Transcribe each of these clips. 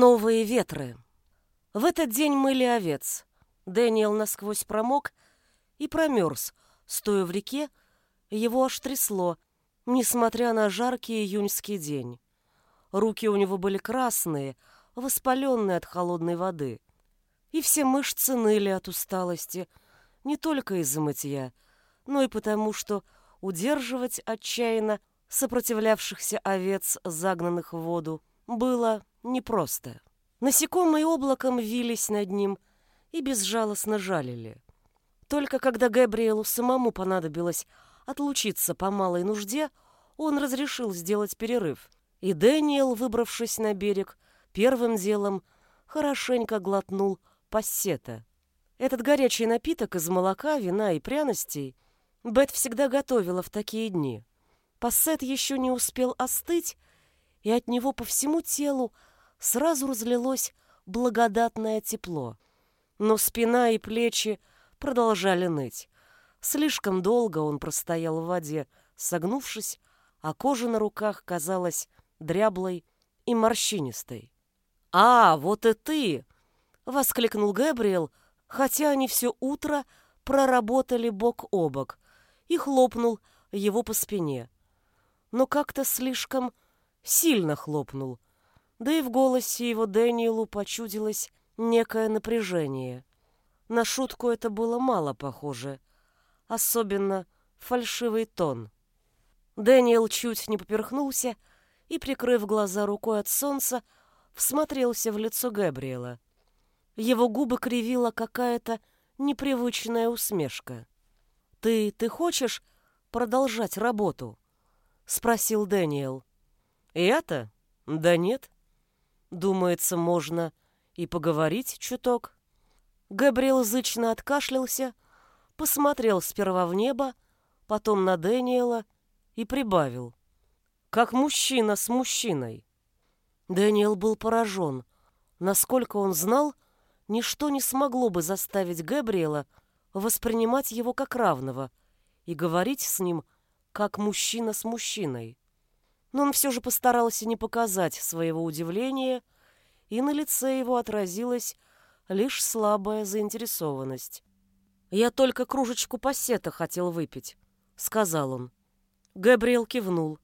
Новые ветры. В этот день мыли овец. Дэниел насквозь промок и промерз, стоя в реке, его аж трясло, несмотря на жаркий июньский день. Руки у него были красные, воспаленные от холодной воды. И все мышцы ныли от усталости, не только из-за мытья, но и потому, что удерживать отчаянно сопротивлявшихся овец, загнанных в воду, было непросто. Насекомые облаком вились над ним и безжалостно жалили. Только когда Габриэлу самому понадобилось отлучиться по малой нужде, он разрешил сделать перерыв. И Дэниел, выбравшись на берег, первым делом хорошенько глотнул пассета. Этот горячий напиток из молока, вина и пряностей Бет всегда готовила в такие дни. Пассет еще не успел остыть, и от него по всему телу сразу разлилось благодатное тепло. Но спина и плечи продолжали ныть. Слишком долго он простоял в воде, согнувшись, а кожа на руках казалась дряблой и морщинистой. «А, вот и ты!» — воскликнул Габриэл, хотя они все утро проработали бок о бок, и хлопнул его по спине. Но как-то слишком сильно хлопнул — да и в голосе его Дэниелу почудилось некое напряжение. На шутку это было мало похоже, особенно фальшивый тон. Дэниел чуть не поперхнулся и, прикрыв глаза рукой от солнца, всмотрелся в лицо Габриэла. Его губы кривила какая-то непривычная усмешка. «Ты... ты хочешь продолжать работу?» — спросил Дэниел. «Я-то? Да нет. Думается, можно и поговорить чуток. Габриэл зычно откашлялся, посмотрел сперва в небо, потом на Дэниела и прибавил. Как мужчина с мужчиной. Дэниел был поражен. Насколько он знал, ничто не смогло бы заставить Габриэла воспринимать его как равного и говорить с ним как мужчина с мужчиной но он все же постарался не показать своего удивления, и на лице его отразилась лишь слабая заинтересованность. «Я только кружечку пассета хотел выпить», — сказал он. Габриэл кивнул.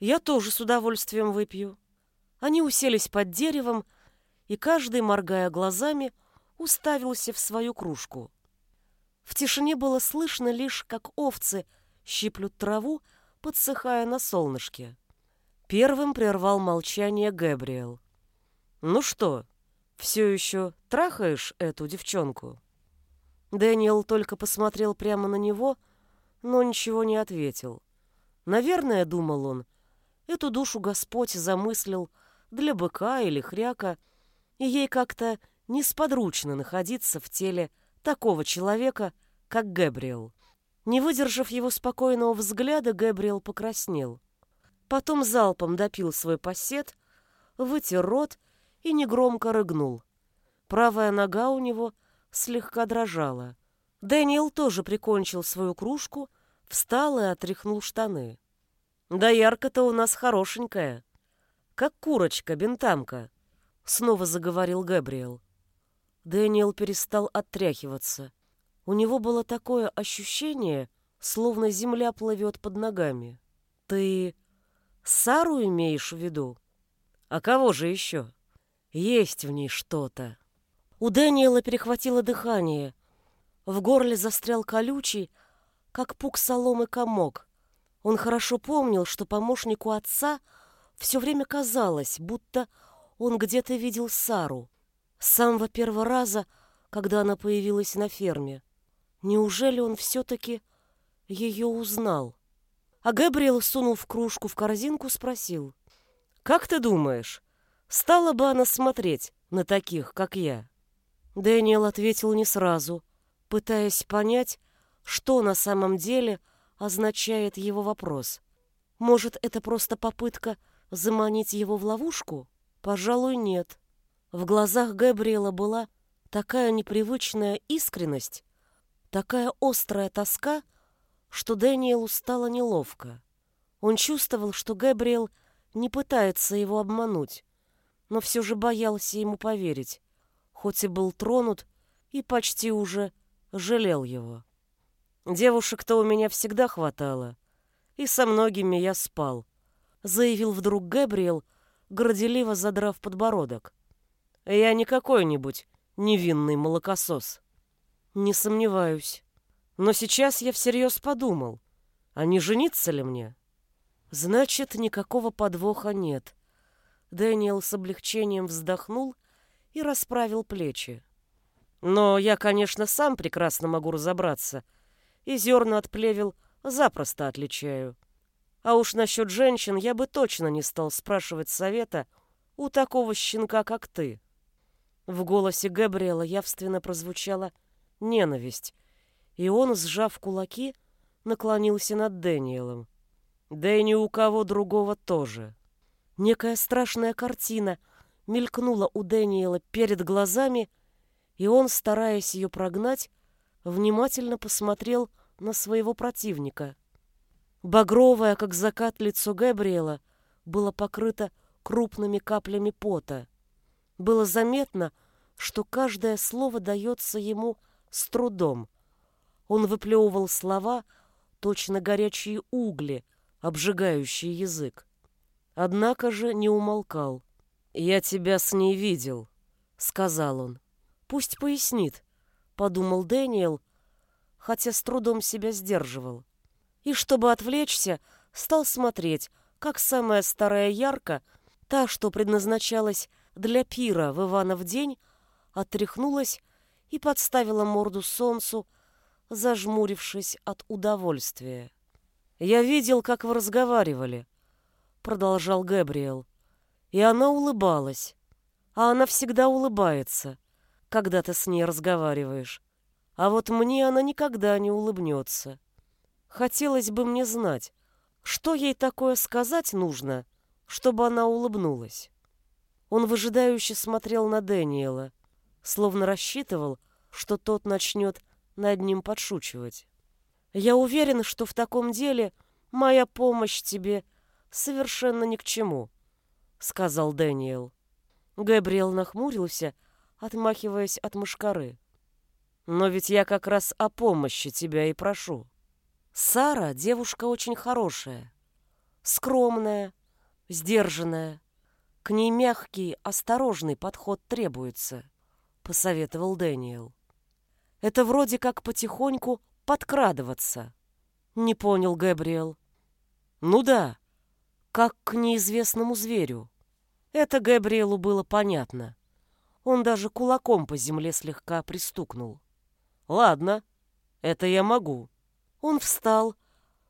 «Я тоже с удовольствием выпью». Они уселись под деревом, и каждый, моргая глазами, уставился в свою кружку. В тишине было слышно лишь, как овцы щиплют траву, подсыхая на солнышке. Первым прервал молчание Гэбриэл. «Ну что, все еще трахаешь эту девчонку?» Дэниел только посмотрел прямо на него, но ничего не ответил. Наверное, думал он, эту душу Господь замыслил для быка или хряка, и ей как-то несподручно находиться в теле такого человека, как Гэбриэл. Не выдержав его спокойного взгляда, Гэбриэл покраснел. Потом залпом допил свой пассет, вытер рот и негромко рыгнул. Правая нога у него слегка дрожала. Дэниел тоже прикончил свою кружку, встал и отряхнул штаны. «Да ярко-то у нас хорошенькая. Как курочка-бентамка», — снова заговорил Габриэл. Дэниел перестал отряхиваться. У него было такое ощущение, словно земля плывет под ногами. «Ты Сару имеешь в виду? А кого же еще? Есть в ней что-то. У Дэниела перехватило дыхание. В горле застрял колючий, как пук соломы комок. Он хорошо помнил, что помощнику отца все время казалось, будто он где-то видел Сару. С самого первого раза, когда она появилась на ферме. Неужели он все-таки ее узнал? А Габриэл сунул в кружку в корзинку, спросил. «Как ты думаешь, стала бы она смотреть на таких, как я?» Дэниел ответил не сразу, пытаясь понять, что на самом деле означает его вопрос. Может, это просто попытка заманить его в ловушку? Пожалуй, нет. В глазах Габриэла была такая непривычная искренность, такая острая тоска — что Дэниелу стало неловко. Он чувствовал, что Гэбриэл не пытается его обмануть, но все же боялся ему поверить, хоть и был тронут и почти уже жалел его. Девушек-то у меня всегда хватало, и со многими я спал, заявил вдруг Габриэл, горделиво задрав подбородок. Я не какой-нибудь невинный молокосос. Не сомневаюсь. Но сейчас я всерьез подумал, а не жениться ли мне? Значит, никакого подвоха нет. Дэниел с облегчением вздохнул и расправил плечи. Но я, конечно, сам прекрасно могу разобраться — и зерна от плевел запросто отличаю. А уж насчет женщин я бы точно не стал спрашивать совета у такого щенка, как ты. В голосе Габриэла явственно прозвучала ненависть, и он, сжав кулаки, наклонился над Дэниелом. Да и ни у кого другого тоже. Некая страшная картина мелькнула у Дэниела перед глазами, и он, стараясь ее прогнать, внимательно посмотрел на своего противника. Багровое, как закат, лицо Габриэла было покрыто крупными каплями пота. Было заметно, что каждое слово дается ему с трудом. Он выплевывал слова, точно горячие угли, обжигающие язык. Однако же не умолкал. «Я тебя с ней видел», — сказал он. «Пусть пояснит», — подумал Дэниел, хотя с трудом себя сдерживал. И чтобы отвлечься, стал смотреть, как самая старая ярко, та, что предназначалась для пира в Иванов день, отряхнулась и подставила морду солнцу, зажмурившись от удовольствия. «Я видел, как вы разговаривали», — продолжал Габриэл. И она улыбалась. А она всегда улыбается, когда ты с ней разговариваешь. А вот мне она никогда не улыбнется. Хотелось бы мне знать, что ей такое сказать нужно, чтобы она улыбнулась. Он выжидающе смотрел на Дэниела, словно рассчитывал, что тот начнет над ним подшучивать. «Я уверен, что в таком деле моя помощь тебе совершенно ни к чему», — сказал Дэниел. Габриэл нахмурился, отмахиваясь от мушкары. Но ведь я как раз о помощи тебя и прошу. Сара девушка очень хорошая, скромная, сдержанная. К ней мягкий, осторожный подход требуется, посоветовал Дэниел. Это вроде как потихоньку подкрадываться. Не понял Габриэл. Ну да, как к неизвестному зверю. Это Габриэлу было понятно. Он даже кулаком по земле слегка пристукнул. Ладно, это я могу. Он встал,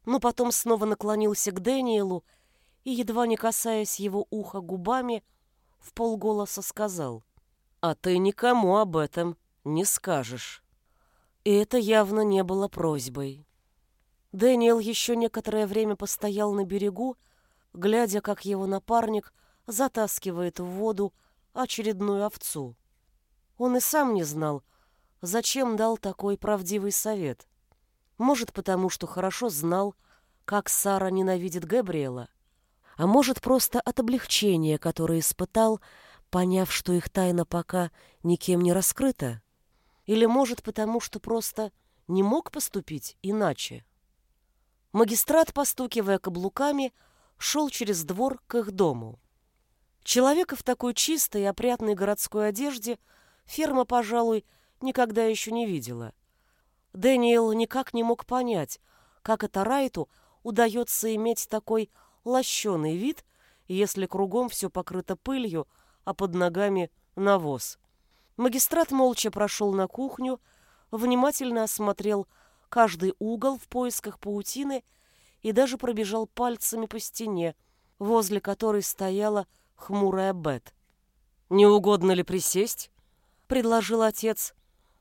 но потом снова наклонился к Дэниелу и, едва не касаясь его уха губами, в полголоса сказал, «А ты никому об этом не скажешь». И это явно не было просьбой. Дэниел еще некоторое время постоял на берегу, глядя, как его напарник затаскивает в воду очередную овцу. Он и сам не знал, зачем дал такой правдивый совет. Может, потому что хорошо знал, как Сара ненавидит Габриэла, а может, просто от облегчения, которое испытал, поняв, что их тайна пока никем не раскрыта. Или, может, потому что просто не мог поступить иначе. Магистрат, постукивая каблуками, шел через двор к их дому. Человека в такой чистой и опрятной городской одежде ферма, пожалуй, никогда еще не видела. Дэниел никак не мог понять, как это Райту удается иметь такой лощеный вид, если кругом все покрыто пылью, а под ногами навоз. Магистрат молча прошел на кухню, внимательно осмотрел каждый угол в поисках паутины и даже пробежал пальцами по стене, возле которой стояла хмурая Бет. «Не угодно ли присесть?» — предложил отец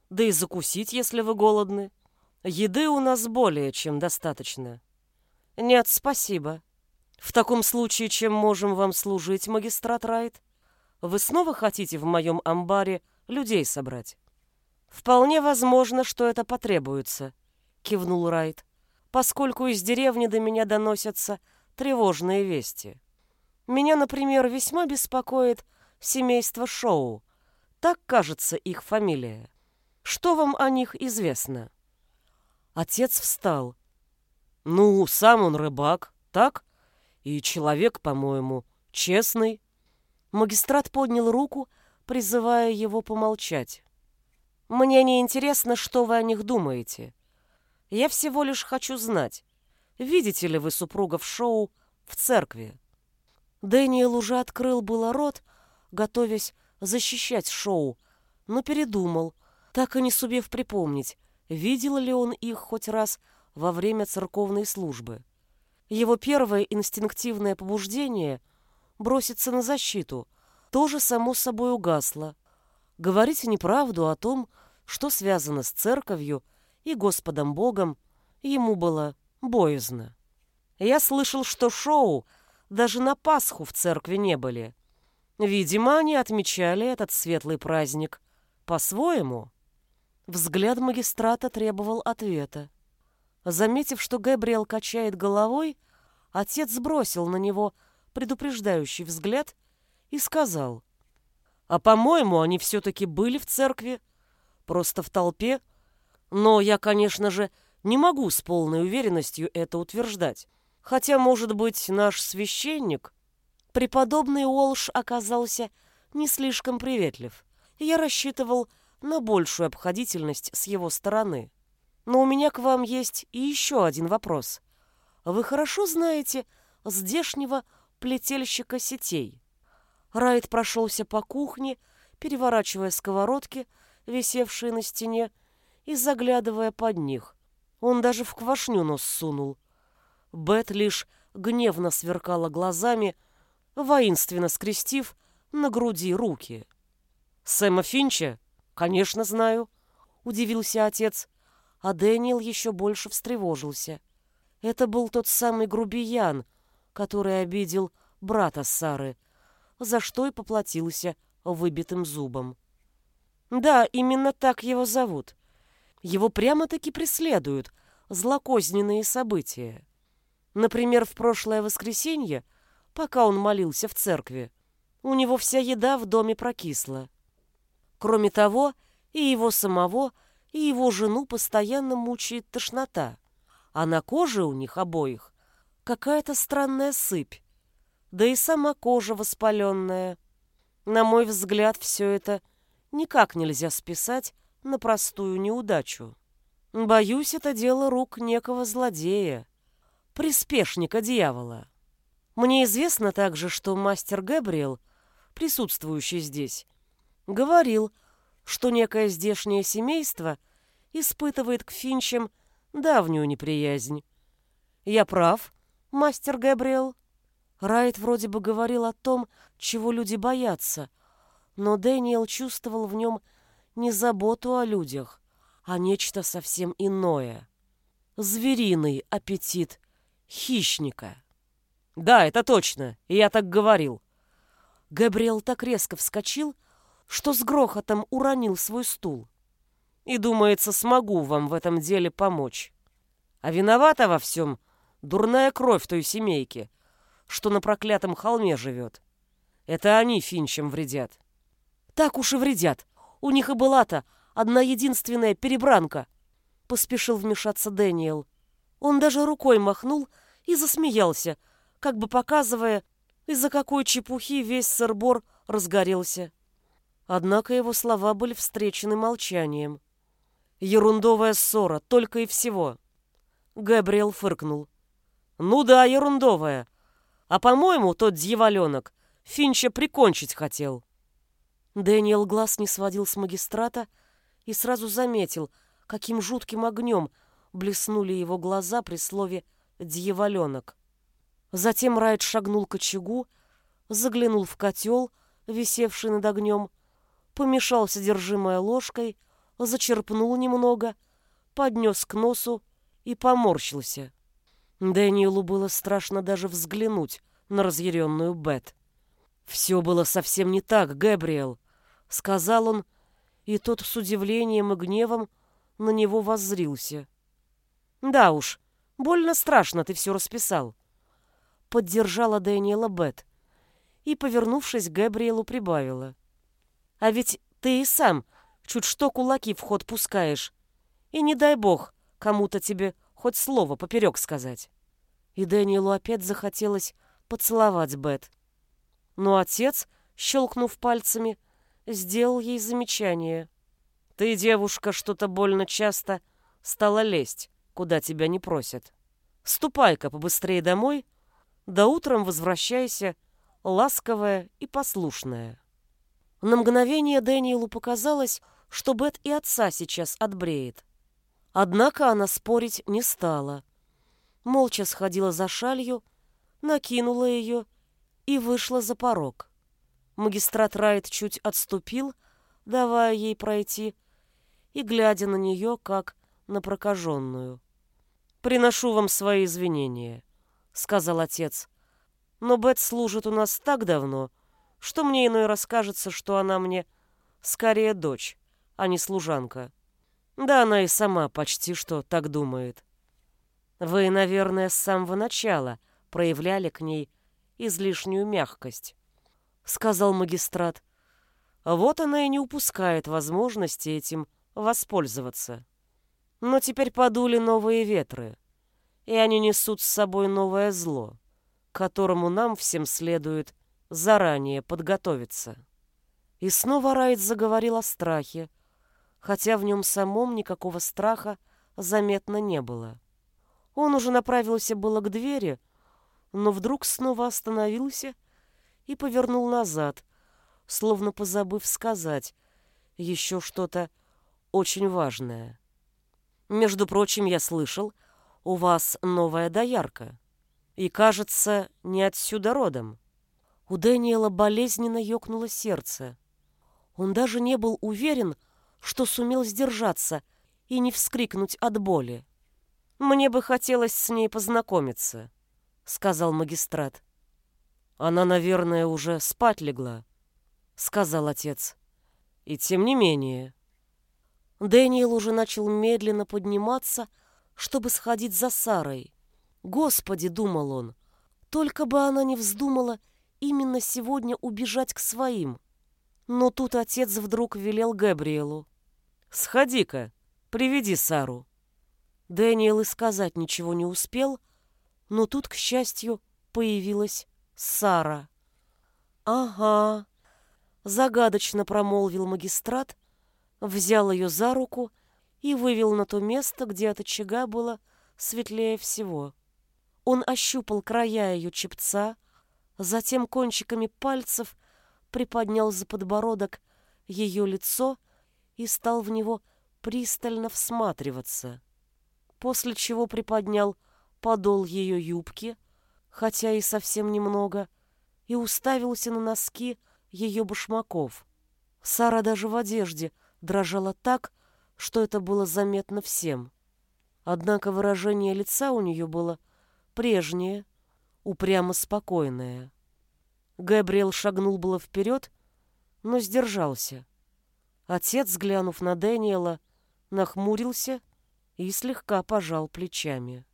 да и закусить, если вы голодны. Еды у нас более чем достаточно. Нет, спасибо. В таком случае, чем можем вам служить, магистрат Райт? Вы снова хотите в моем амбаре людей собрать? Вполне возможно, что это потребуется, кивнул Райт, поскольку из деревни до меня доносятся тревожные вести. Меня, например, весьма беспокоит семейства Шоу. Так, кажется, их фамилия. Что вам о них известно?» Отец встал. «Ну, сам он рыбак, так? И человек, по-моему, честный». Магистрат поднял руку, призывая его помолчать. «Мне не интересно, что вы о них думаете. Я всего лишь хочу знать, видите ли вы супругов Шоу в церкви?» Дэниел уже открыл было рот, готовясь защищать Шоу, но передумал, так и не сумев припомнить, видел ли он их хоть раз во время церковной службы. Его первое инстинктивное побуждение — броситься на защиту — тоже само собой угасло. Говорить неправду о том, что связано с церковью и Господом Богом, ему было боязно. Я слышал, что шоу даже на Пасху в церкви не были. Видимо, они отмечали этот светлый праздник по-своему. Взгляд магистрата требовал ответа. Заметив, что Габриэл качает головой, отец сбросил на него предупреждающий взгляд и сказал, «А, по-моему, они все-таки были в церкви, просто в толпе, но я, конечно же, не могу с полной уверенностью это утверждать. Хотя, может быть, наш священник...» Преподобный Уолш оказался не слишком приветлив. Я рассчитывал на большую обходительность с его стороны. Но у меня к вам есть и еще один вопрос. Вы хорошо знаете здешнего плетельщика сетей? Райт прошелся по кухне, переворачивая сковородки, висевшие на стене, и заглядывая под них. Он даже в квашню нос сунул. Бет лишь гневно сверкала глазами, воинственно скрестив на груди руки. «Сэма Финча? Конечно, знаю», — удивился отец а Дэниел еще больше встревожился. Это был тот самый грубиян, который обидел брата Сары, за что и поплатился выбитым зубом. Да, именно так его зовут. Его прямо-таки преследуют злокозненные события. Например, в прошлое воскресенье, пока он молился в церкви, у него вся еда в доме прокисла. Кроме того, и его самого – и его жену постоянно мучает тошнота, а на коже у них обоих какая-то странная сыпь, да и сама кожа воспаленная. На мой взгляд, все это никак нельзя списать на простую неудачу. Боюсь, это дело рук некого злодея, приспешника дьявола. Мне известно также, что мастер Габриэл, присутствующий здесь, говорил, что некое здешнее семейство испытывает к Финчам давнюю неприязнь. Я прав, мастер Габриэл? Райт вроде бы говорил о том, чего люди боятся, но Дэниел чувствовал в нем не заботу о людях, а нечто совсем иное. Звериный аппетит хищника. Да, это точно, я так говорил. Габриэл так резко вскочил, что с грохотом уронил свой стул. И, думается, смогу вам в этом деле помочь. А виновата во всем дурная кровь той семейки, что на проклятом холме живет. Это они Финчем вредят. Так уж и вредят. У них и была-то одна единственная перебранка. Поспешил вмешаться Дэниел. Он даже рукой махнул и засмеялся, как бы показывая, из-за какой чепухи весь сырбор разгорелся. Однако его слова были встречены молчанием. Ерундовая ссора, только и всего. Габриэл фыркнул. Ну да, ерундовая. А по-моему, тот дьяволенок Финча прикончить хотел. Дэниел глаз не сводил с магистрата и сразу заметил, каким жутким огнем блеснули его глаза при слове «дьяволенок». Затем Райт шагнул к очагу, заглянул в котел, висевший над огнем, помешал содержимое ложкой, зачерпнул немного, поднес к носу и поморщился. Дэниелу было страшно даже взглянуть на разъяренную Бет. «Все было совсем не так, Гэбриэл», — сказал он, и тот с удивлением и гневом на него воззрился. «Да уж, больно страшно ты все расписал», — поддержала Дэниела Бет. и, повернувшись к Габриэлу, прибавила. «А ведь ты и сам чуть что кулаки в ход пускаешь. И не дай бог кому-то тебе хоть слово поперек сказать». И Дэниелу опять захотелось поцеловать Бет. Но отец, щелкнув пальцами, сделал ей замечание. «Ты, девушка, что-то больно часто стала лезть, куда тебя не просят. Ступай-ка побыстрее домой, да утром возвращайся, ласковая и послушная». На мгновение Дэниелу показалось, что Бет и отца сейчас отбреет. Однако она спорить не стала. Молча сходила за шалью, накинула ее и вышла за порог. Магистрат Райт чуть отступил, давая ей пройти, и глядя на нее, как на прокаженную. «Приношу вам свои извинения», — сказал отец. «Но Бет служит у нас так давно, что мне иной раз кажется, что она мне скорее дочь, а не служанка. Да она и сама почти что так думает. Вы, наверное, с самого начала проявляли к ней излишнюю мягкость, сказал магистрат. Вот она и не упускает возможности этим воспользоваться. Но теперь подули новые ветры, и они несут с собой новое зло, которому нам всем следует заранее подготовиться. И снова Райт заговорил о страхе, хотя в нем самом никакого страха заметно не было. Он уже направился было к двери, но вдруг снова остановился и повернул назад, словно позабыв сказать еще что-то очень важное. Между прочим, я слышал, у вас новая доярка. И, кажется, не отсюда родом. У Дэниела болезненно ёкнуло сердце. Он даже не был уверен, что сумел сдержаться и не вскрикнуть от боли. «Мне бы хотелось с ней познакомиться», — сказал магистрат. «Она, наверное, уже спать легла», — сказал отец. «И тем не менее...» Дэниел уже начал медленно подниматься, чтобы сходить за Сарой. «Господи!» — думал он. «Только бы она не вздумала именно сегодня убежать к своим». Но тут отец вдруг велел Габриэлу. «Сходи-ка, приведи Сару». Дэниел и сказать ничего не успел, но тут, к счастью, появилась Сара. «Ага», — загадочно промолвил магистрат, взял ее за руку и вывел на то место, где от очага было светлее всего. Он ощупал края ее чепца, затем кончиками пальцев приподнял за подбородок ее лицо и стал в него пристально всматриваться, после чего приподнял подол ее юбки, хотя и совсем немного, и уставился на носки ее башмаков. Сара даже в одежде дрожала так, что это было заметно всем. Однако выражение лица у нее было прежнее, упрямо спокойное. Габриэл шагнул было вперед, но сдержался. Отец, глянув на Дэниела, нахмурился и слегка пожал плечами.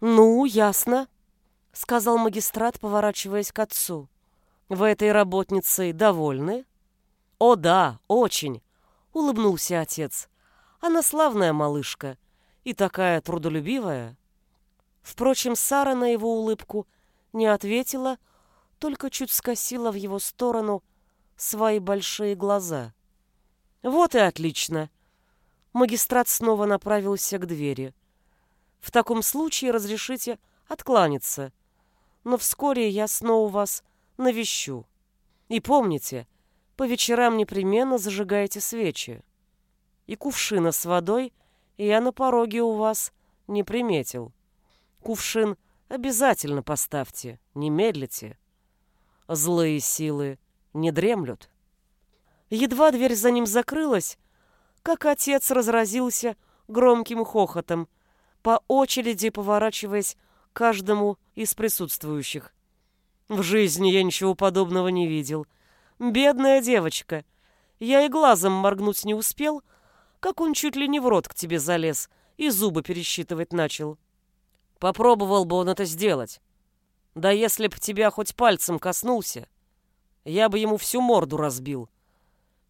«Ну, ясно», — сказал магистрат, поворачиваясь к отцу. «Вы этой работницей довольны?» «О да, очень», — улыбнулся отец. «Она славная малышка и такая трудолюбивая». Впрочем, Сара на его улыбку не ответила, только чуть скосила в его сторону свои большие глаза. «Вот и отлично!» Магистрат снова направился к двери. «В таком случае разрешите откланяться, но вскоре я снова вас навещу. И помните, по вечерам непременно зажигайте свечи. И кувшина с водой я на пороге у вас не приметил. Кувшин обязательно поставьте, не медлите. Злые силы не дремлют. Едва дверь за ним закрылась, как отец разразился громким хохотом, по очереди поворачиваясь каждому из присутствующих. В жизни я ничего подобного не видел. Бедная девочка. Я и глазом моргнуть не успел, как он чуть ли не в рот к тебе залез и зубы пересчитывать начал. Попробовал бы он это сделать. Да если б тебя хоть пальцем коснулся, я бы ему всю морду разбил,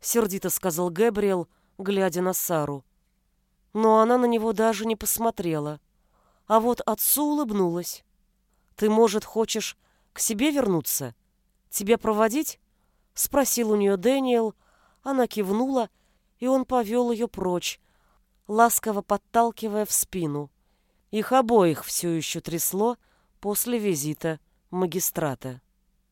сердито сказал Гэбриэл, глядя на Сару. Но она на него даже не посмотрела. А вот отцу улыбнулась. Ты, может, хочешь к себе вернуться? Тебя проводить? спросил у нее Дэниел. Она кивнула, и он повел ее прочь, ласково подталкивая в спину. Их обоих все еще трясло после визита магистрата.